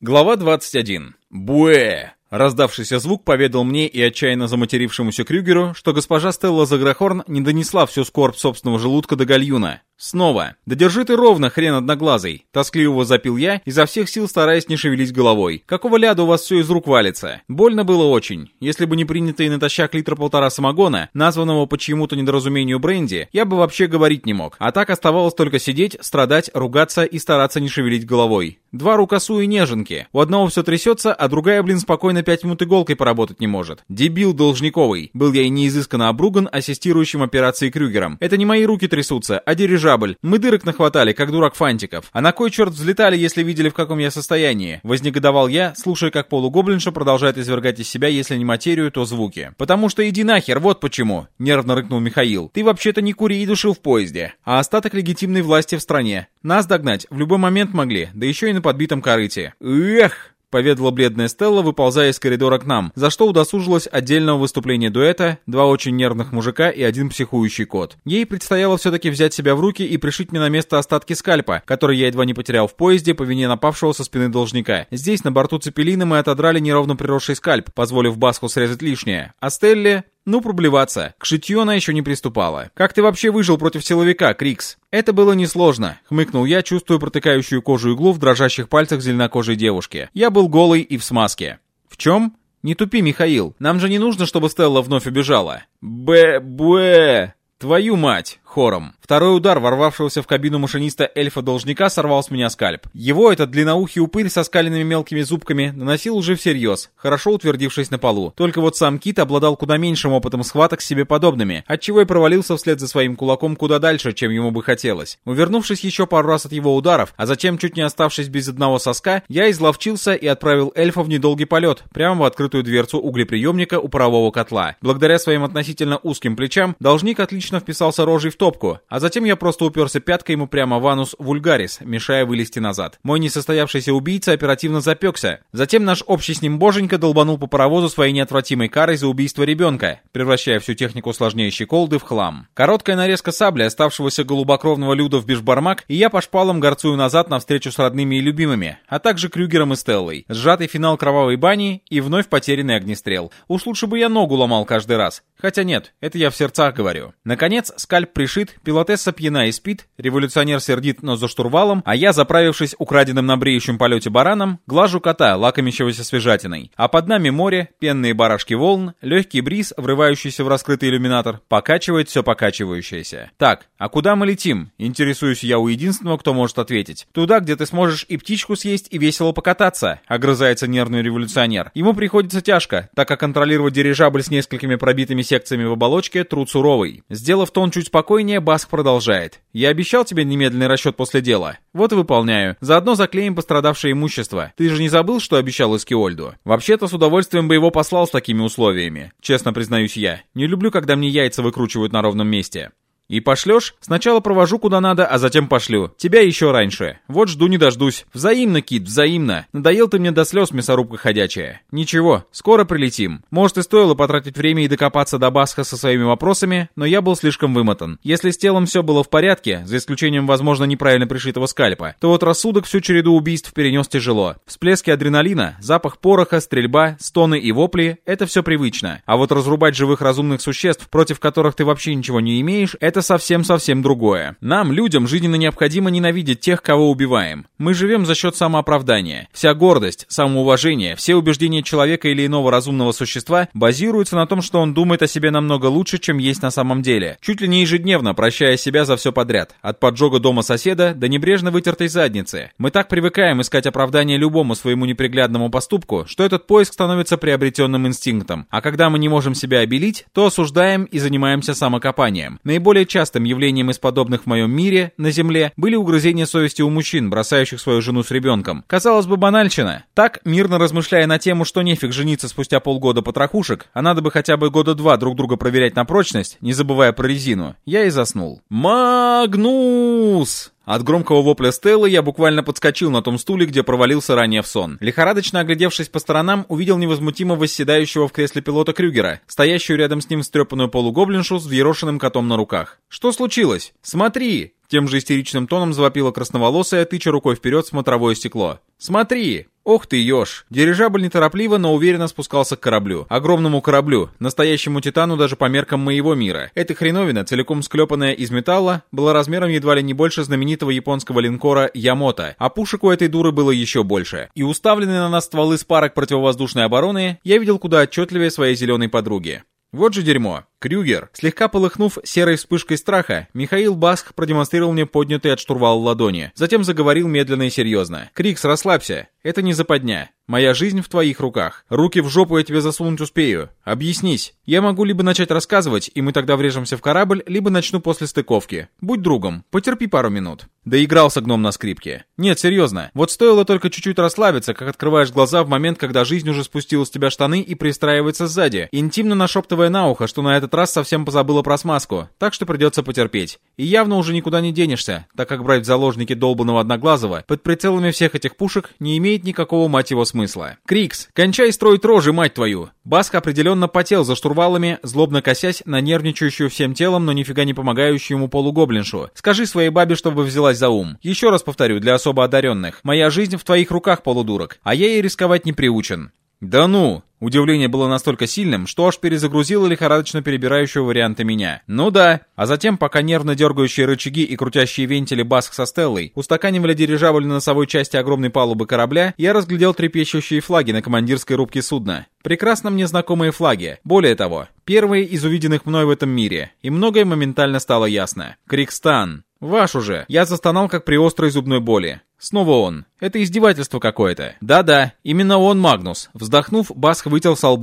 Глава 21. Буэ. Раздавшийся звук поведал мне и отчаянно заматерившемуся Крюгеру, что госпожа Стелла Заграхорн не донесла всю скорбь собственного желудка до гальюна. Снова. «Да держи ты ровно, хрен одноглазый!» Тоскливо запил я, изо всех сил стараясь не шевелить головой. «Какого ляда у вас все из рук валится?» Больно было очень. Если бы не принятые натощак литра полтора самогона, названного по чьему-то недоразумению бренди, я бы вообще говорить не мог. А так оставалось только сидеть, страдать, ругаться и стараться не шевелить головой. Два рукосу и неженки. У одного все трясется, а другая, блин, спокойно пять минут иголкой поработать не может. Дебил должниковый. Был я и неизысканно обруган ассистирующим операции Крюгером. Это не мои руки трясутся, а дирижабль. Мы дырок нахватали, как дурак фантиков. А на кой черт взлетали, если видели, в каком я состоянии? Вознегодовал я, слушая, как полугоблинша продолжает извергать из себя, если не материю, то звуки. Потому что иди нахер, вот почему. Нервно рыкнул Михаил. Ты вообще-то не кури и душил в поезде, а остаток легитимной власти в стране. Нас догнать в любой момент могли, да еще и на подбитом корыте. Эх! Поведала бледная Стелла, выползая из коридора к нам, за что удосужилось отдельного выступления дуэта, два очень нервных мужика и один психующий кот. Ей предстояло все-таки взять себя в руки и пришить мне на место остатки скальпа, который я едва не потерял в поезде по вине напавшего со спины должника. Здесь, на борту Цепелина, мы отодрали неровно приросший скальп, позволив Баску срезать лишнее. А Стелле ну, проблеваться. К шитью она еще не приступала. «Как ты вообще выжил против силовика, Крикс?» «Это было несложно», — хмыкнул я, чувствуя протыкающую кожу иглу в дрожащих пальцах зеленокожей девушки. «Я был голый и в смазке». «В чем?» «Не тупи, Михаил. Нам же не нужно, чтобы Стелла вновь убежала». «Б-б...» «Твою мать!» Хором. Второй удар ворвавшегося в кабину машиниста эльфа-должника сорвал с меня скальп. Его этот длинноухий упырь со скаленными мелкими зубками наносил уже всерьез, хорошо утвердившись на полу. Только вот сам Кит обладал куда меньшим опытом схваток с себе подобными, отчего и провалился вслед за своим кулаком куда дальше, чем ему бы хотелось. Увернувшись еще пару раз от его ударов, а затем чуть не оставшись без одного соска, я изловчился и отправил эльфа в недолгий полет, прямо в открытую дверцу углеприемника у парового котла. Благодаря своим относительно узким плечам, должник отлично вписался рожей в топку, а затем я просто уперся пяткой ему прямо в анус вульгарис, мешая вылезти назад. Мой несостоявшийся убийца оперативно запекся. Затем наш общий с ним боженька долбанул по паровозу своей неотвратимой карой за убийство ребенка, превращая всю технику сложнейшей колды в хлам. Короткая нарезка сабли оставшегося голубокровного люда в бишбармак, и я по шпалам горцую назад навстречу с родными и любимыми, а также Крюгером и Стеллой. Сжатый финал кровавой бани и вновь потерянный огнестрел. Уж лучше бы я ногу ломал каждый раз. Хотя нет, это я в сердцах говорю. Наконец, скальп пришит, пилотесса пьяна и спит, революционер сердит, но за штурвалом, а я, заправившись украденным на бреющем полете бараном, глажу кота, лакомящегося свежатиной. А под нами море, пенные барашки волн, легкий бриз, врывающийся в раскрытый иллюминатор, покачивает все покачивающееся. Так, а куда мы летим? Интересуюсь я у единственного, кто может ответить. Туда, где ты сможешь и птичку съесть, и весело покататься, огрызается нервный революционер. Ему приходится тяжко, так как контролировать дирижабль с несколькими пробитыми секциями в оболочке труд суровый. Сделав тон чуть спокойнее, Баск продолжает. «Я обещал тебе немедленный расчет после дела. Вот и выполняю. Заодно заклеим пострадавшее имущество. Ты же не забыл, что обещал Эскиольду? Вообще-то с удовольствием бы его послал с такими условиями. Честно признаюсь я. Не люблю, когда мне яйца выкручивают на ровном месте. И пошлешь? Сначала провожу куда надо, а затем пошлю. Тебя еще раньше. Вот жду не дождусь. Взаимно, Кит, взаимно. Надоел ты мне до слез, мясорубка ходячая. Ничего, скоро прилетим. Может и стоило потратить время и докопаться до Басха со своими вопросами, но я был слишком вымотан. Если с телом все было в порядке, за исключением, возможно, неправильно пришитого скальпа, то вот рассудок всю череду убийств перенес тяжело. Всплески адреналина, запах пороха, стрельба, стоны и вопли — это все привычно. А вот разрубать живых разумных существ, против которых ты вообще ничего не имеешь, это это совсем-совсем другое. Нам, людям, жизненно необходимо ненавидеть тех, кого убиваем. Мы живем за счет самооправдания. Вся гордость, самоуважение, все убеждения человека или иного разумного существа базируются на том, что он думает о себе намного лучше, чем есть на самом деле. Чуть ли не ежедневно прощая себя за все подряд. От поджога дома соседа до небрежно вытертой задницы. Мы так привыкаем искать оправдание любому своему неприглядному поступку, что этот поиск становится приобретенным инстинктом. А когда мы не можем себя обелить, то осуждаем и занимаемся самокопанием. Наиболее частым явлением из подобных в моем мире, на Земле, были угрызения совести у мужчин, бросающих свою жену с ребенком. Казалось бы, банальщина. Так, мирно размышляя на тему, что нефиг жениться спустя полгода потрохушек, а надо бы хотя бы года два друг друга проверять на прочность, не забывая про резину, я и заснул. «Магнус!» От громкого вопля Стеллы я буквально подскочил на том стуле, где провалился ранее в сон. Лихорадочно оглядевшись по сторонам, увидел невозмутимо восседающего в кресле пилота Крюгера, стоящую рядом с ним стрепанную полугоблиншу с взъерошенным котом на руках. «Что случилось? Смотри!» Тем же истеричным тоном завопила красноволосая, тыча рукой вперед в смотровое стекло. «Смотри! Ох ты, еж! Дирижабль неторопливо, но уверенно спускался к кораблю. Огромному кораблю, настоящему титану даже по меркам моего мира. Эта хреновина, целиком склепанная из металла, была размером едва ли не больше знаменитого японского линкора Ямото, а пушек у этой дуры было еще больше. И уставленные на нас стволы с парок противовоздушной обороны я видел куда отчетливее своей зеленой подруги. Вот же дерьмо. Крюгер. Слегка полыхнув серой вспышкой страха, Михаил Баск продемонстрировал мне поднятый от штурвала ладони. Затем заговорил медленно и серьезно. «Крикс, расслабься. Это не западня. Моя жизнь в твоих руках. Руки в жопу я тебе засунуть успею. Объяснись. Я могу либо начать рассказывать, и мы тогда врежемся в корабль, либо начну после стыковки. Будь другом. Потерпи пару минут». Доигрался гном на скрипке. «Нет, серьезно. Вот стоило только чуть-чуть расслабиться, как открываешь глаза в момент, когда жизнь уже спустила с тебя штаны и пристраивается сзади, интимно нашептывая на ухо, что на этот раз совсем позабыла про смазку, так что придется потерпеть. И явно уже никуда не денешься, так как брать в заложники долбанного Одноглазого под прицелами всех этих пушек не имеет никакого, мать его, смысла. Крикс, кончай строить рожи, мать твою! Баск определенно потел за штурвалами, злобно косясь на нервничающую всем телом, но нифига не помогающую ему полугоблиншу. Скажи своей бабе, чтобы взялась за ум. Еще раз повторю, для особо одаренных. Моя жизнь в твоих руках, полудурок, а я ей рисковать не приучен. «Да ну!» Удивление было настолько сильным, что аж перезагрузило лихорадочно перебирающего варианты меня. Ну да. А затем, пока нервно дергающие рычаги и крутящие вентили Баск со Стеллой устаканивали дирижабль на носовой части огромной палубы корабля, я разглядел трепещущие флаги на командирской рубке судна. Прекрасно мне знакомые флаги. Более того, первые из увиденных мной в этом мире. И многое моментально стало ясно. Крикстан. «Ваш уже!» Я застонал, как при острой зубной боли. Снова он. Это издевательство какое-то. Да-да, именно он, Магнус. Вздохнув, Баск вытел со.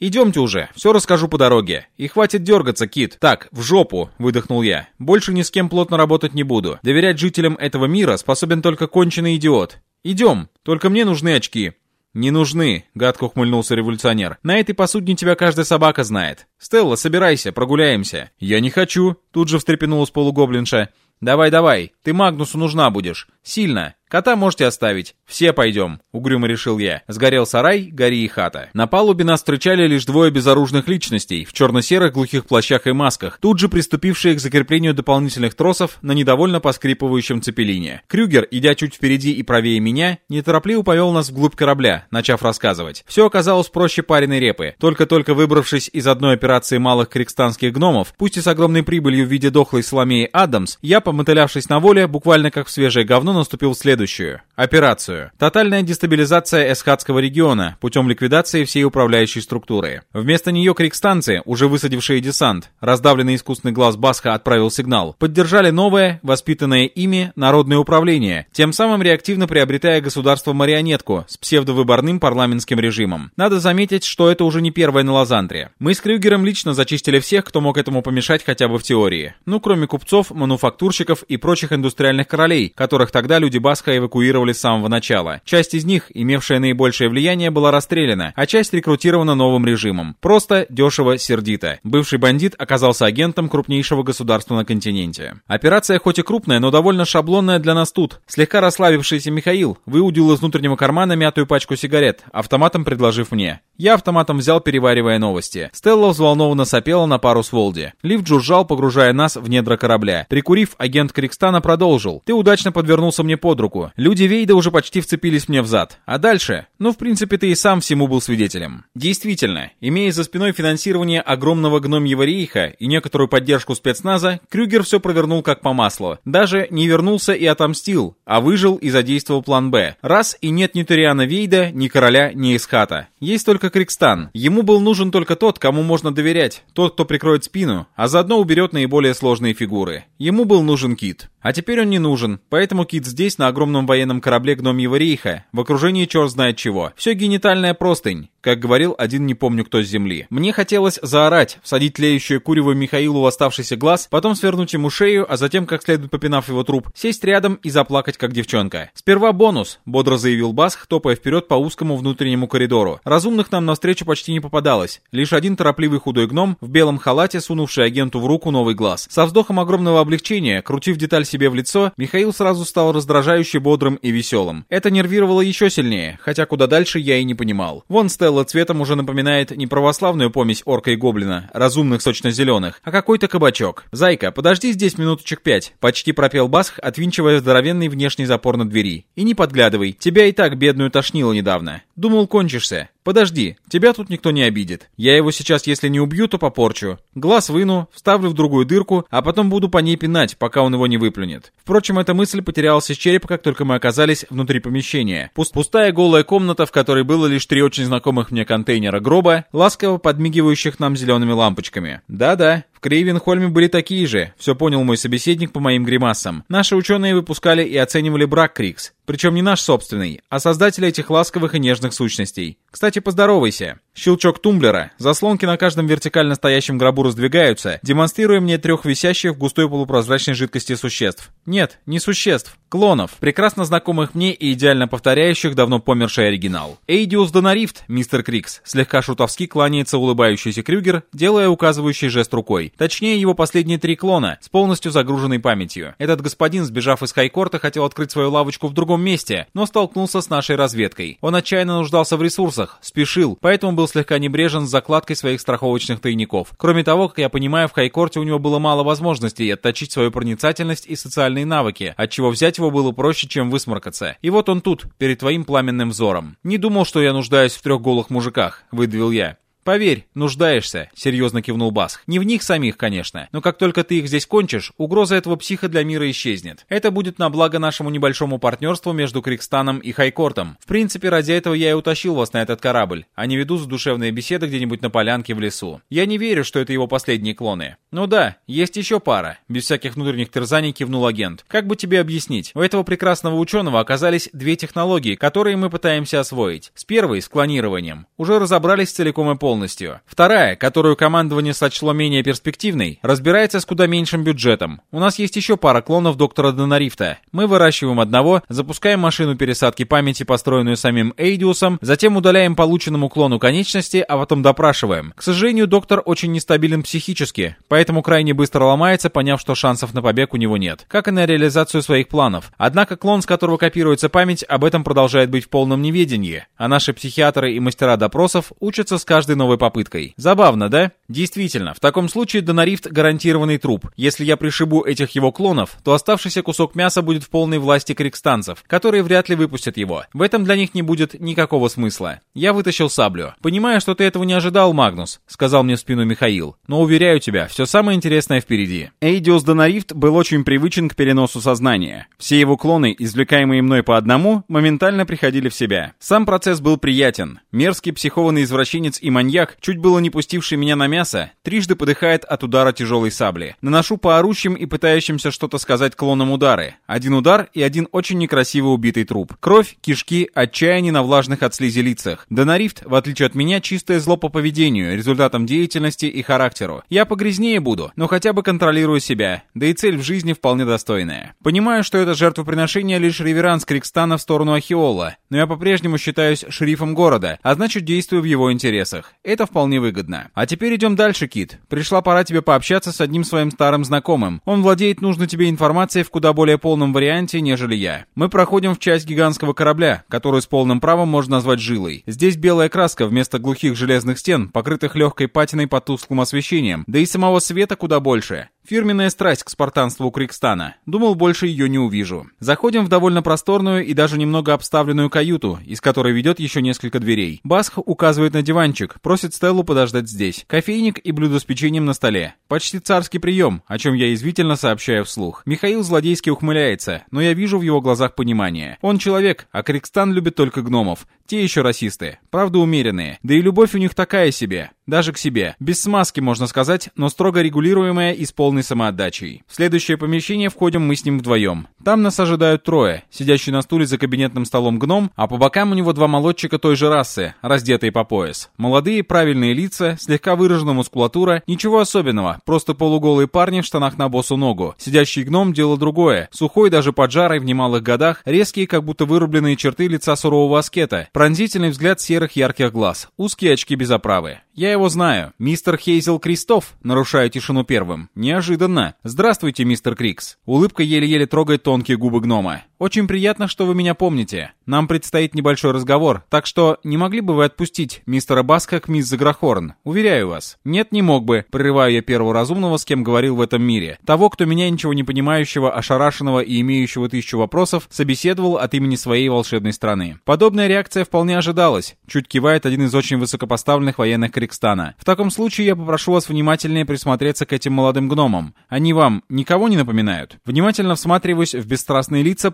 Идемте уже, все расскажу по дороге. И хватит дергаться, Кит. Так, в жопу, выдохнул я. Больше ни с кем плотно работать не буду. Доверять жителям этого мира способен только конченый идиот. Идем, только мне нужны очки. «Не нужны», — гадко ухмыльнулся революционер. «На этой посудне тебя каждая собака знает. Стелла, собирайся, прогуляемся». «Я не хочу», — тут же встрепенулась полугоблинша. «Давай-давай, ты Магнусу нужна будешь. Сильно. Кота можете оставить. Все пойдем», — угрюмо решил я. Сгорел сарай, гори и хата. На палубе нас встречали лишь двое безоружных личностей в черно-серых глухих плащах и масках, тут же приступившие к закреплению дополнительных тросов на недовольно поскрипывающем цепелине. Крюгер, идя чуть впереди и правее меня, неторопливо повел нас вглубь корабля, начав рассказывать. Все оказалось проще пареной репы. Только-только выбравшись из одной операции малых крикстанских гномов, пусть и с огромной прибылью в виде дохлой Соломеи Адамс, я, помотылявшись на воле, буквально как в свежее говно, наступил в следующий следующую. Операцию. Тотальная дестабилизация Эсхатского региона путем ликвидации всей управляющей структуры. Вместо нее крикстанцы, уже высадившие десант, раздавленный искусственный глаз Басха отправил сигнал, поддержали новое, воспитанное ими, народное управление, тем самым реактивно приобретая государство-марионетку с псевдовыборным парламентским режимом. Надо заметить, что это уже не первое на Лазандре. Мы с Крюгером лично зачистили всех, кто мог этому помешать хотя бы в теории. Ну, кроме купцов, мануфактурщиков и прочих индустриальных королей, которых тогда люди Басха эвакуировали с самого начала. Часть из них, имевшая наибольшее влияние, была расстреляна, а часть рекрутирована новым режимом. Просто, дешево, сердито. Бывший бандит оказался агентом крупнейшего государства на континенте. Операция хоть и крупная, но довольно шаблонная для нас тут. Слегка расслабившийся Михаил выудил из внутреннего кармана мятую пачку сигарет, автоматом предложив мне. Я автоматом взял, переваривая новости. Стелла взволнованно сопела на пару с Волди. Лифт жужжал, погружая нас в недра корабля. Прикурив, агент Крикстана продолжил. «Ты удачно подвернулся мне под руку. Люди Вейда уже почти вцепились мне в зад. А дальше? Ну, в принципе, ты и сам всему был свидетелем. Действительно, имея за спиной финансирование огромного гномьего рейха и некоторую поддержку спецназа, Крюгер все провернул как по маслу. Даже не вернулся и отомстил, а выжил и задействовал план «Б». Раз и нет ни Ториана Вейда, ни короля, ни Исхата. Есть только Крикстан. Ему был нужен только тот, кому можно доверять, тот, кто прикроет спину, а заодно уберет наиболее сложные фигуры. Ему был нужен Кит. А теперь он не нужен, поэтому Кит здесь, на огромном военном корабле Гномьего рейха, в окружении черт знает чего. Все генитальная простынь, как говорил один не помню кто с земли. Мне хотелось заорать, всадить тлеющее курево Михаилу в оставшийся глаз, потом свернуть ему шею, а затем, как следует попинав его труп, сесть рядом и заплакать, как девчонка. «Сперва бонус», — бодро заявил Басх, топая вперед по узкому внутреннему коридору. Разумных нам навстречу почти не попадалось. Лишь один торопливый худой гном в белом халате, сунувший агенту в руку новый глаз. Со вздохом огромного облегчения, крутив деталь себе в лицо, Михаил сразу стал раздражающе бодрым и веселым. Это нервировало еще сильнее, хотя куда дальше я и не понимал. Вон Стелла цветом уже напоминает не православную помесь орка и гоблина, разумных сочно-зеленых, а какой-то кабачок. «Зайка, подожди здесь минуточек пять», — почти пропел Басх, отвинчивая здоровенный внешний запор на двери. «И не подглядывай, тебя и так бедную тошнило недавно. Думал, кончишься. Подожди, тебя тут никто не обидит. Я его сейчас, если не убью, то попорчу. Глаз выну, вставлю в другую дырку, а потом буду по ней пинать, пока он его не выплюнет. Впрочем, эта мысль потерялась из черепа, как только мы оказались внутри помещения. Пуст пустая голая комната, в которой было лишь три очень знакомых мне контейнера гроба, ласково подмигивающих нам зелеными лампочками. Да-да, Крейвенхольме были такие же, все понял мой собеседник по моим гримасам. Наши ученые выпускали и оценивали брак Крикс, причем не наш собственный, а создатели этих ласковых и нежных сущностей. Кстати, поздоровайся. Щелчок тумблера, заслонки на каждом вертикально стоящем гробу раздвигаются, демонстрируя мне трех висящих в густой полупрозрачной жидкости существ. Нет, не существ, клонов, прекрасно знакомых мне и идеально повторяющих давно померший оригинал. Эйдиус Донарифт, мистер Крикс, слегка шутовски кланяется улыбающийся Крюгер, делая указывающий жест рукой. Точнее, его последние три клона, с полностью загруженной памятью. Этот господин, сбежав из Хайкорта, хотел открыть свою лавочку в другом месте, но столкнулся с нашей разведкой. Он отчаянно нуждался в ресурсах, спешил, поэтому был слегка небрежен с закладкой своих страховочных тайников. Кроме того, как я понимаю, в Хайкорте у него было мало возможностей отточить свою проницательность и социальные навыки, отчего взять его было проще, чем высморкаться. И вот он тут, перед твоим пламенным взором. Не думал, что я нуждаюсь в трех голых мужиках, выдавил я. «Поверь, нуждаешься», — серьезно кивнул Басх. «Не в них самих, конечно, но как только ты их здесь кончишь, угроза этого психа для мира исчезнет. Это будет на благо нашему небольшому партнерству между Крикстаном и Хайкортом. В принципе, ради этого я и утащил вас на этот корабль, а не веду задушевные беседы где-нибудь на полянке в лесу. Я не верю, что это его последние клоны. Ну да, есть еще пара», — без всяких внутренних терзаний кивнул агент. «Как бы тебе объяснить? У этого прекрасного ученого оказались две технологии, которые мы пытаемся освоить. С первой, с клонированием, уже разобрались целиком и полностью полностью. Вторая, которую командование сочло менее перспективной, разбирается с куда меньшим бюджетом. У нас есть еще пара клонов доктора Донарифта. Мы выращиваем одного, запускаем машину пересадки памяти, построенную самим Эйдиусом, затем удаляем полученному клону конечности, а потом допрашиваем. К сожалению, доктор очень нестабилен психически, поэтому крайне быстро ломается, поняв, что шансов на побег у него нет. Как и на реализацию своих планов. Однако клон, с которого копируется память, об этом продолжает быть в полном неведении, а наши психиатры и мастера допросов учатся с каждой новой попыткой. Забавно, да? Действительно, в таком случае Донарифт гарантированный труп. Если я пришибу этих его клонов, то оставшийся кусок мяса будет в полной власти крикстанцев, которые вряд ли выпустят его. В этом для них не будет никакого смысла. Я вытащил саблю. «Понимаю, что ты этого не ожидал, Магнус», — сказал мне в спину Михаил. «Но уверяю тебя, все самое интересное впереди». Эйдиус Донарифт был очень привычен к переносу сознания. Все его клоны, извлекаемые мной по одному, моментально приходили в себя. Сам процесс был приятен. Мерзкий психованный извращенец и маньяк маньяк, чуть было не пустивший меня на мясо, трижды подыхает от удара тяжелой сабли. Наношу по орущим и пытающимся что-то сказать клонам удары. Один удар и один очень некрасиво убитый труп. Кровь, кишки, отчаяние на влажных от слизи лицах. Донарифт, в отличие от меня, чистое зло по поведению, результатом деятельности и характеру. Я погрязнее буду, но хотя бы контролирую себя, да и цель в жизни вполне достойная. Понимаю, что это жертвоприношение лишь реверанс Крикстана в сторону Ахиола, но я по-прежнему считаюсь шерифом города, а значит действую в его интересах. Это вполне выгодно. А теперь идем дальше, Кит. Пришла пора тебе пообщаться с одним своим старым знакомым. Он владеет нужной тебе информацией в куда более полном варианте, нежели я. Мы проходим в часть гигантского корабля, которую с полным правом можно назвать жилой. Здесь белая краска вместо глухих железных стен, покрытых легкой патиной под тусклым освещением, да и самого света куда больше. Фирменная страсть к спартанству Крикстана. Думал, больше ее не увижу. Заходим в довольно просторную и даже немного обставленную каюту, из которой ведет еще несколько дверей. Басх указывает на диванчик, просит Стеллу подождать здесь. Кофейник и блюдо с печеньем на столе. Почти царский прием, о чем я извительно сообщаю вслух. Михаил злодейски ухмыляется, но я вижу в его глазах понимание. Он человек, а Крикстан любит только гномов. Те еще расисты. Правда умеренные. Да и любовь у них такая себе. Даже к себе. Без смазки, можно сказать, но строго регулируемая и с полной самоотдачей. В следующее помещение входим мы с ним вдвоем. Там нас ожидают трое. Сидящий на стуле за кабинетным столом гном, а по бокам у него два молодчика той же расы, раздетые по пояс. Молодые, правильные лица, слегка выражена мускулатура, ничего особенного, просто полуголые парни в штанах на босу ногу. Сидящий гном – дело другое. Сухой, даже поджарой в немалых годах, резкие, как будто вырубленные черты лица сурового аскета, пронзительный взгляд серых ярких глаз, узкие очки без оправы. Я его знаю. Мистер Хейзел Кристоф, нарушаю тишину первым. Неожиданно. Здравствуйте, мистер Крикс. Улыбка еле-еле трогает тонкие губы гнома. Очень приятно, что вы меня помните. Нам предстоит небольшой разговор, так что не могли бы вы отпустить мистера Баска к мисс Заграхорн? Уверяю вас. Нет, не мог бы. Прерываю я первого разумного, с кем говорил в этом мире. Того, кто меня ничего не понимающего, ошарашенного и имеющего тысячу вопросов, собеседовал от имени своей волшебной страны. Подобная реакция вполне ожидалась. Чуть кивает один из очень высокопоставленных военных Крикстана. В таком случае я попрошу вас внимательнее присмотреться к этим молодым гномам. Они вам никого не напоминают? Внимательно всматриваюсь в бесстрастные лица,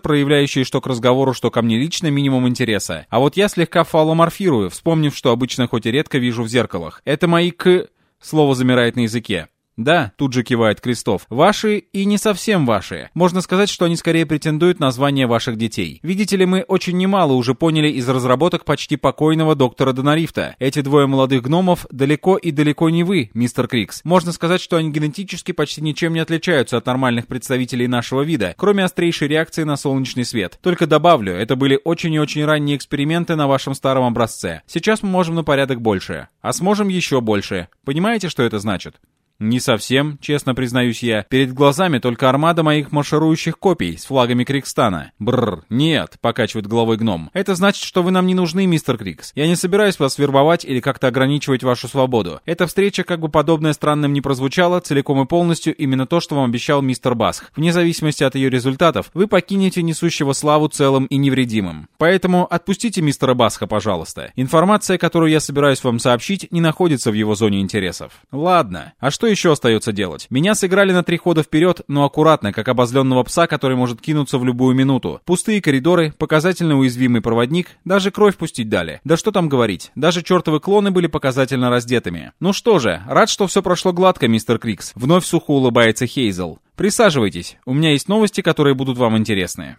что к разговору, что ко мне лично минимум интереса. А вот я слегка фаломорфирую, вспомнив, что обычно хоть и редко вижу в зеркалах. Это мои к... Слово замирает на языке. «Да», — тут же кивает Крестов, — «ваши и не совсем ваши. Можно сказать, что они скорее претендуют на звание ваших детей. Видите ли, мы очень немало уже поняли из разработок почти покойного доктора Донарифта. Эти двое молодых гномов далеко и далеко не вы, мистер Крикс. Можно сказать, что они генетически почти ничем не отличаются от нормальных представителей нашего вида, кроме острейшей реакции на солнечный свет. Только добавлю, это были очень и очень ранние эксперименты на вашем старом образце. Сейчас мы можем на порядок больше. А сможем еще больше. Понимаете, что это значит? «Не совсем, честно признаюсь я. Перед глазами только армада моих марширующих копий с флагами Крикстана». «Бррр, нет», — покачивает головой гном. «Это значит, что вы нам не нужны, мистер Крикс. Я не собираюсь вас вербовать или как-то ограничивать вашу свободу. Эта встреча, как бы подобная странным не прозвучала, целиком и полностью именно то, что вам обещал мистер Басх. Вне зависимости от ее результатов, вы покинете несущего славу целым и невредимым. Поэтому отпустите мистера Басха, пожалуйста. Информация, которую я собираюсь вам сообщить, не находится в его зоне интересов». «Ладно. А что еще остается делать? Меня сыграли на три хода вперед, но аккуратно, как обозленного пса, который может кинуться в любую минуту. Пустые коридоры, показательно уязвимый проводник, даже кровь пустить дали. Да что там говорить, даже чертовы клоны были показательно раздетыми. Ну что же, рад, что все прошло гладко, мистер Крикс. Вновь сухо улыбается Хейзел. Присаживайтесь, у меня есть новости, которые будут вам интересны.